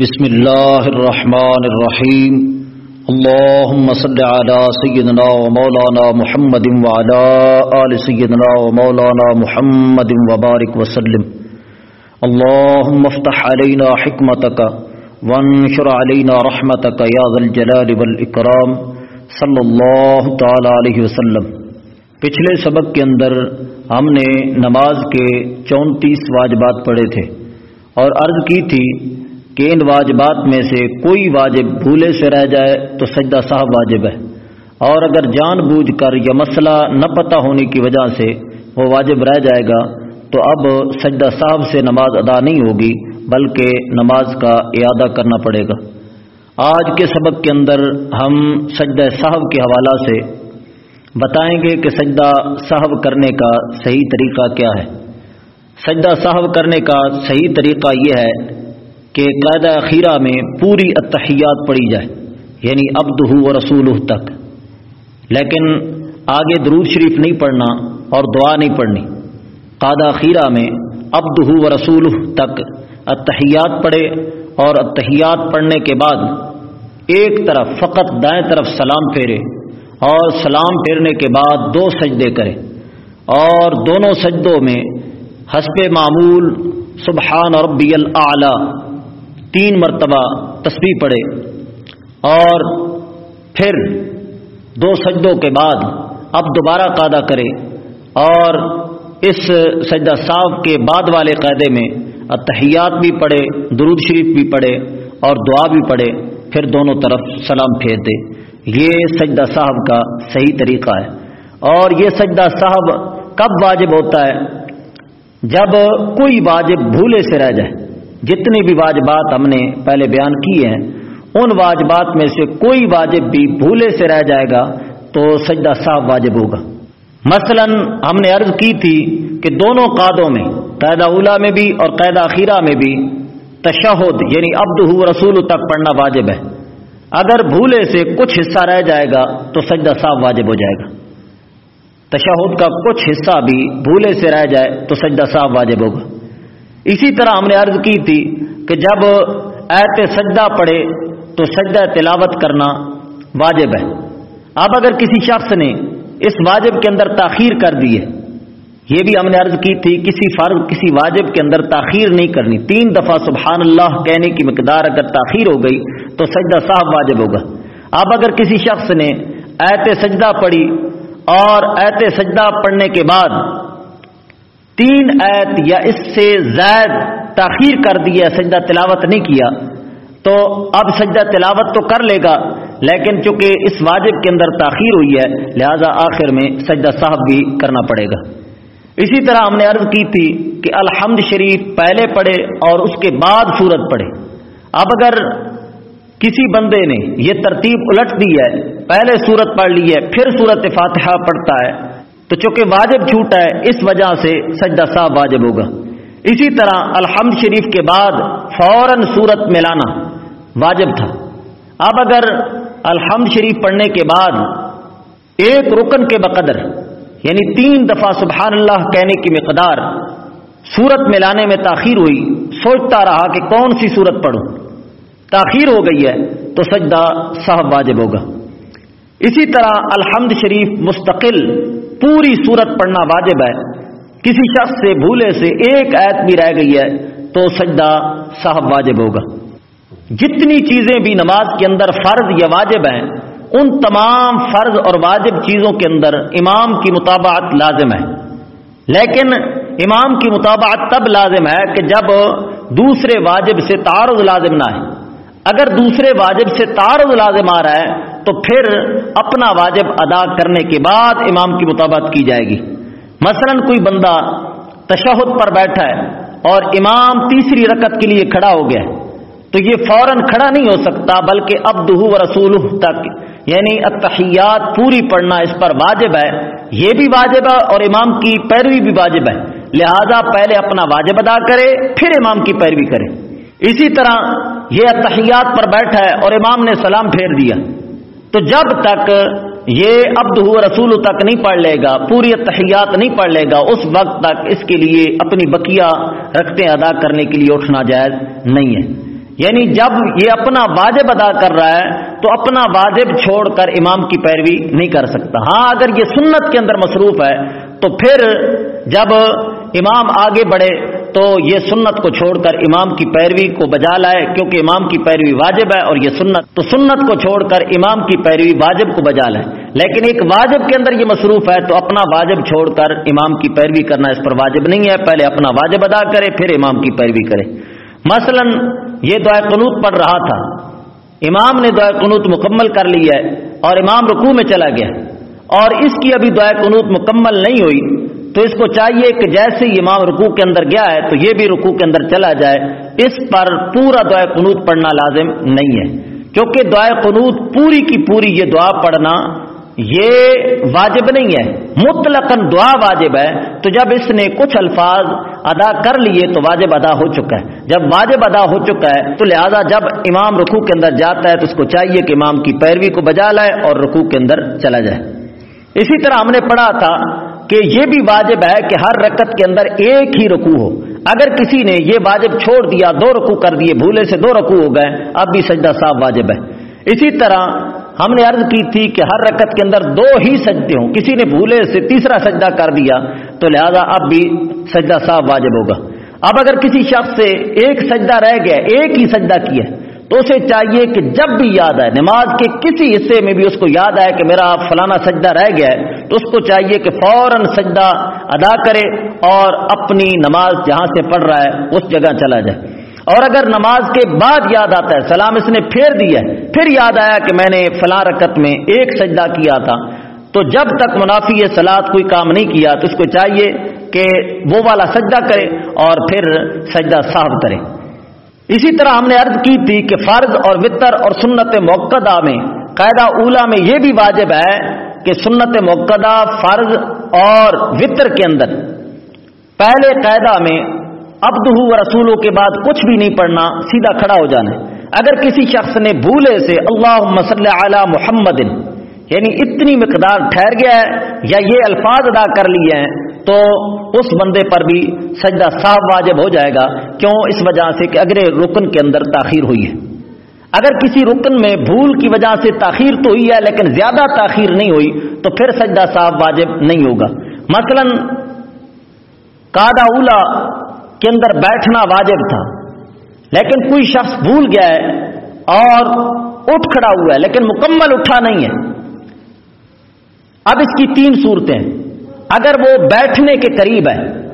بسم الله الرحمن الرحيم اللهم صل على سيدنا ومولانا محمد وعلى آل سيدنا ومولانا محمد وبارك وسلم اللهم افتح علينا حكمتك وانشر علينا رحمتك يا ذا الجلال والإكرام صلی اللہ تعالی علیہ وسلم پچھلے سبق کے اندر ہم نے نماز کے چونتیس واجبات پڑھے تھے اور عرض کی تھی کہ ان واجبات میں سے کوئی واجب بھولے سے رہ جائے تو سجدہ صاحب واجب ہے۔ اور اگر جان بوجھ کر یا مسئلہ نہ پتہ ہونے کی وجہ سے وہ واجب رہ جائے گا، تو اب سجدہ صاحب سے نماز ادا نہیں ہوگی، بلکہ نماز کا اعادہ کرنا پڑے گا۔ آج کے سبق کے اندر ہم سجدہ صاحب کے حوالہ سے بتائیں گے کہ سجدہ صاحب کرنے کا صحیح طریقہ کیا ہے۔ سجدہ صاحب کرنے کا صحیح طریقہ یہ ہے کہ قاعدہ اخیرہ میں پوری اتحیات پڑھی جائے یعنی ابد ہو و رسول تک۔ لیکن آگے درود شریف نہیں پڑھنا اور دعا نہیں پڑھنی۔ قاعدہ اخیرہ میں ابد ہو و رسول تک اتحیات پڑھے اور اتحیات پڑھنے کے بعد ایک طرف فقط دائیں طرف سلام پھیرے اور سلام پھیرنے کے بعد دو سجدے کرے۔ اور دونوں سجدوں میں حسب معمول سبحان ربی العلی تین مرتبہ تسبیح پڑھے اور پھر دو سجدوں کے بعد اب دوبارہ قاعدہ کرے اور اس سجدہ صاحب کے بعد والے قاعدے میں اتحیات بھی پڑھے، درود شریف بھی پڑھے اور دعا بھی پڑھے، پھر دونوں طرف سلام پھیر دے۔ یہ سجدہ صاحب کا صحیح طریقہ ہے۔ اور یہ سجدہ صاحب کب واجب ہوتا ہے؟ جب کوئی واجب بھولے سے رہ جائے۔ جتنی بھی واجبات ہم نے پہلے بیان کیے ہیں، ان واجبات میں سے کوئی واجب بھی بھولے سے رہ جائے گا تو سجدہ صاحب واجب ہوگا۔ مثلا ہم نے عرض کی تھی کہ دونوں قادوں میں قاعدہ اولا میں بھی اور قاعدہ اخیرہ میں بھی تشہد یعنی عبد ہو رسول تک پڑھنا واجب ہے۔ اگر بھولے سے کچھ حصہ رہ جائے گا تو سجدہ صاحب واجب ہو جائے گا۔ تشہد کا کچھ حصہ بھی بھولے سے رہ جائے تو سجدہ صاحب واجب ہوگا۔ اسی طرح ہم نے عرض کی تھی کہ جب ایت سجدہ پڑھے تو سجدہ تلاوت کرنا واجب ہے۔ اب اگر کسی شخص نے اس واجب کے اندر تاخیر کر دی ہے، یہ بھی ہم نے عرض کی تھی، کسی فرض، کسی واجب کے اندر تاخیر نہیں کرنی۔ تین دفعہ سبحان اللہ کہنے کی مقدار اگر تاخیر ہو گئی تو سجدہ صاحب واجب ہوگا۔ اب اگر کسی شخص نے ایت سجدہ پڑھی اور ایت سجدہ پڑھنے کے بعد تین ایت یا اس سے زائد تاخیر کر دی ہے، سجدہ تلاوت نہیں کیا۔ تو اب سجدہ تلاوت تو کر لے گا، لیکن چونکہ اس واجب کے اندر تاخیر ہوئی ہے، لہذا آخر میں سجدہ صاحب بھی کرنا پڑے گا۔ اسی طرح ہم نے عرض کی تھی کہ الحمد شریف پہلے پڑھے اور اس کے بعد سورت پڑھے۔ اب اگر کسی بندے نے یہ ترتیب الٹ دی ہے، پہلے سورت پڑھ لی ہے، پھر سورت فاتحہ پڑھتا ہے تو چونکہ واجب چھوٹا ہے، اس وجہ سے سجدہ صاحب واجب ہوگا۔ اسی طرح الحمد شریف کے بعد فوراً سورت ملانا واجب تھا۔ اب اگر الحمد شریف پڑھنے کے بعد ایک رکن کے بقدر یعنی تین دفعہ سبحان اللہ کہنے کی مقدار سورت میں لانے میں تاخیر ہوئی، سوچتا رہا کہ کون سی سورت پڑھوں۔ تاخیر ہو گئی ہے تو سجدہ صاحب واجب ہوگا۔ اسی طرح الحمد شریف مستقل پوری سورت پڑھنا واجب ہے۔ کسی شخص سے بھولے سے ایک ایت بھی رہ گئی ہے تو سجدہ صاحب واجب ہوگا۔ جتنی چیزیں بھی نماز کے اندر فرض یا واجب ہیں، ان تمام فرض اور واجب چیزوں کے اندر امام کی مطابعت لازم ہے۔ لیکن امام کی مطابعت تب لازم ہے کہ جب دوسرے واجب سے تعارض لازم نہ ہے اگر دوسرے واجب سے تعارض لازم آ رہا ہے، تو پھر اپنا واجب ادا کرنے کے بعد امام کی مطابعت کی جائے گی۔ مثلا کوئی بندہ تشہد پر بیٹھا ہے اور امام تیسری رکت کے لیے کھڑا ہو گیا تو یہ فوراً کھڑا نہیں ہو سکتا، بلکہ اب دہو رسول تک یعنی اتحیات پوری پڑھنا اس پر واجب ہے۔ یہ بھی واجب ہے اور امام کی پیروی بھی واجب ہے۔ لہذا پہلے اپنا واجب ادا کرے، پھر امام کی پیروی کرے۔ اسی طرح یہ اتحیات پر بیٹھا ہے اور امام نے سلام پھیر دیا۔ تو جب تک یہ ابد ہو رسول تک نہیں پڑھ لے گا، پوری اتحیات نہیں پڑھ لے گا، اس وقت تک اس کے لیے اپنی بقیہ رکھتے ادا کرنے کے لیے اٹھنا جائز نہیں ہے۔ یعنی جب یہ اپنا واجب ادا کر رہا ہے، تو اپنا واجب چھوڑ کر امام کی پیروی نہیں کر سکتا۔ ہاں اگر یہ سنت کے اندر مصروف ہے، تو پھر جب امام آگے بڑھے تو یہ سنت کو چھوڑ کر امام کی پیروی کو بجا لائے، کیونکہ امام کی پیروی واجب ہے اور یہ سنت، تو سنت کو چھوڑ کر امام کی پیروی واجب کو بجا لائے۔ لیکن ایک واجب کے اندر یہ مصروف ہے، تو اپنا واجب چھوڑ کر امام کی پیروی کرنا اس پر واجب نہیں ہے۔ پہلے اپنا واجب ادا کرے، پھر امام کی پیروی کرے۔ مثلا یہ دعائے قنوت پڑھ رہا تھا۔ امام نے دعائے قنوت مکمل کر لی ہے اور امام رکوع میں چلا گیا۔ اور اس کی ابھی دعائے قنوت مکمل نہیں ہوئی تو اس کو چاہیے کہ جیسے ہی امام رکوع کے اندر گیا ہے تو یہ بھی رکوع کے اندر چلا جائے۔ اس پر پورا دعائے قنوت پڑھنا لازم نہیں ہے۔ کیونکہ دعائے قنوت پوری کی پوری یہ دعا پڑھنا یہ واجب نہیں ہے۔ مطلق دعا واجب ہے۔ تو جب اس نے کچھ الفاظ ادا کر لیے تو واجب ادا ہو چکا ہے۔ جب واجب ادا ہو چکا ہے تو لہذا جب امام رکوع کے اندر جاتا ہے تو اس کو چاہیے کہ امام کی پیروی کو بجا لائے اور رکوع کے اندر چلا جائے۔ اسی طرح ہم نے پڑھا تھا کہ یہ بھی واجب ہے کہ ہر رکت کے اندر ایک ہی رکوع ہو۔ اگر کسی نے یہ واجب چھوڑ دیا، دو رکوع کر دیے، بھولے سے دو رکوع ہو گئے، اب بھی سجدہ صاحب واجب ہے۔ اسی طرح ہم نے عرض کی تھی کہ ہر رکت کے اندر دو ہی سجدے ہوں۔ کسی نے بھولے سے تیسرا سجدہ کر دیا، تو لہذا اب بھی سجدہ صاحب واجب ہوگا۔ اب اگر کسی شخص سے ایک سجدہ رہ گیا، ایک ہی سجدہ کیا، تو اسے چاہیے کہ جب بھی یاد آئے، نماز کے کسی حصے میں بھی اس کو یاد آئے کہ میرا فلانا سجدہ رہ گیا ہے تو اس کو چاہیے کہ فوراً سجدہ ادا کرے اور اپنی نماز جہاں سے پڑھ رہا ہے، اس جگہ چلا جائے۔ اور اگر نماز کے بعد یاد آتا ہے، سلام اس نے پھیر دیا ہے، پھر یاد آیا کہ میں نے فلاں رکت میں ایک سجدہ کیا تھا، تو جب تک منافی سلاد کوئی کام نہیں کیا، تو اس کو چاہیے کہ وہ والا سجدہ کرے اور پھر سجدہ صاحب کرے۔ اسی طرح ہم نے عرض کی تھی کہ فرض اور وطر اور سنت موقع میں، قاعدہ اولا میں یہ بھی واجب ہے کہ سنت موقع فرض اور وطر کے اندر پہلے قاعدہ میں ابد و رسولوں کے بعد کچھ بھی نہیں پڑھنا، سیدھا کھڑا ہو جانا اگر کسی شخص نے بھولے سے اللہ مسل علی محمد یعنی اتنی مقدار ٹھہر گیا ہے یا یہ الفاظ ادا کر لیے ہیں، تو اس بندے پر بھی سجدہ صاحب واجب ہو جائے گا۔ کیوں؟ اس وجہ سے کہ اگلے رکن کے اندر تاخیر ہوئی ہے۔ اگر کسی رکن میں بھول کی وجہ سے تاخیر تو ہوئی ہے لیکن زیادہ تاخیر نہیں ہوئی تو پھر سجدہ صاحب واجب نہیں ہوگا۔ مثلا کادا اولا کے اندر بیٹھنا واجب تھا، لیکن کوئی شخص بھول گیا ہے اور اٹھ کھڑا ہوا ہے، لیکن مکمل اٹھا نہیں ہے۔ اب اس کی تین صورتیں۔ اگر وہ بیٹھنے کے قریب ہے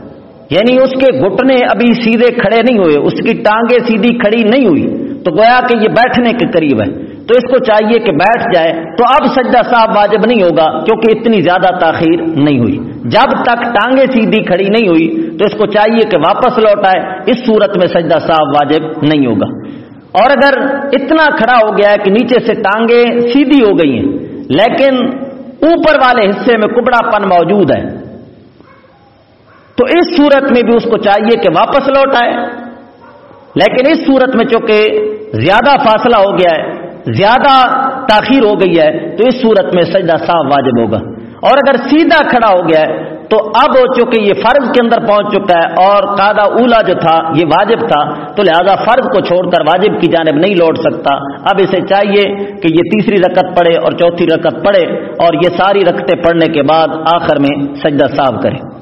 یعنی اس کے گھٹنے ابھی سیدھے کھڑے نہیں ہوئے، اس کی ٹانگیں سیدھی کھڑی نہیں ہوئی۔ تو گویا کہ یہ بیٹھنے کے قریب ہے۔ تو اس کو چاہیے کہ بیٹھ جائے۔ تو اب سجدہ صاحب واجب نہیں ہوگا کیونکہ اتنی زیادہ تاخیر نہیں ہوئی۔ جب تک ٹانگیں سیدھی کھڑی نہیں ہوئی، تو اس کو چاہیے کہ واپس لوٹ آئے۔ اس صورت میں سجدہ صاحب واجب نہیں ہوگا۔ اور اگر اتنا کھڑا ہو گیا ہے کہ نیچے سے ٹانگیں سیدھی ہو گئی ہیں، لیکن اوپر والے حصے میں کبڑا پن موجود ہے تو اس صورت میں بھی اس کو چاہیے کہ واپس لوٹ آئے۔ لیکن اس صورت میں چونکہ زیادہ فاصلہ ہو گیا ہے، زیادہ تاخیر ہو گئی ہے، تو اس صورت میں سجدہ صاحب واجب ہوگا۔ اور اگر سیدھا کھڑا ہو گیا ہے، تو اب چونکہ یہ فرض کے اندر پہنچ چکا ہے اور قادہ اولا جو تھا، یہ واجب تھا، تو لہذا فرض کو چھوڑ کر واجب کی جانب نہیں لوٹ سکتا۔ اب اسے چاہیے کہ یہ تیسری رکت پڑھے اور چوتھی رکت پڑھے اور یہ ساری رکتیں پڑھنے کے بعد آخر میں سجدہ صاف کرے۔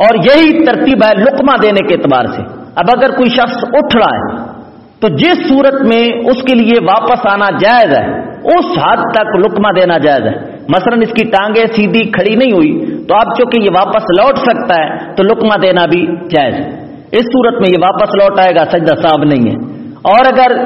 اور یہی ترتیب ہے لقمہ دینے کے اعتبار سے۔ اب اگر کوئی شخص اٹھ رہا ہے، تو جس صورت میں اس کے لیے واپس آنا جائز ہے، اس حد تک لقمہ دینا جائز ہے۔ مثلا اس کی ٹانگیں سیدھی کھڑی نہیں ہوئی، تو اب چونکہ یہ واپس لوٹ سکتا ہے، تو لقمہ دینا بھی جائز ہے۔ اس صورت میں یہ واپس لوٹ آئے گا، سجدہ صاحب نہیں ہے۔ اور اگر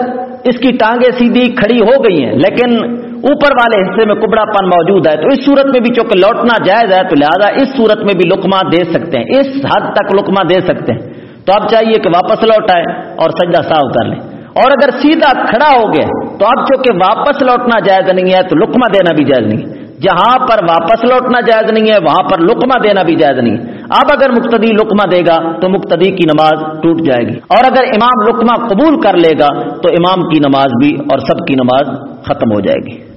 اس کی ٹانگیں سیدھی کھڑی ہو گئی ہیں، لیکن اوپر والے حصے میں کبڑا پن موجود ہے تو اس صورت میں بھی چونکہ لوٹنا جائز ہے تو لہذا اس صورت میں بھی لکما دے سکتے ہیں، اس حد تک لکما دے سکتے ہیں۔ تو اب چاہیے کہ واپس لوٹ آئے اور سجدہ صاف کر لیں۔ اور اگر سیدھا کھڑا ہو گیا تو اب چونکہ واپس لوٹنا جائز نہیں ہے تو لکما دینا بھی جائز نہیں۔ جہاں پر واپس لوٹنا جائز نہیں ہے، وہاں پر لکما دینا بھی جائز نہیں۔ اب اگر مقتدی لکما دے گا تو مقتدی کی نماز ٹوٹ جائے گی۔ اور اگر امام لکما قبول کر لے گا تو امام کی نماز بھی اور سب کی نماز ختم ہو جائے گی۔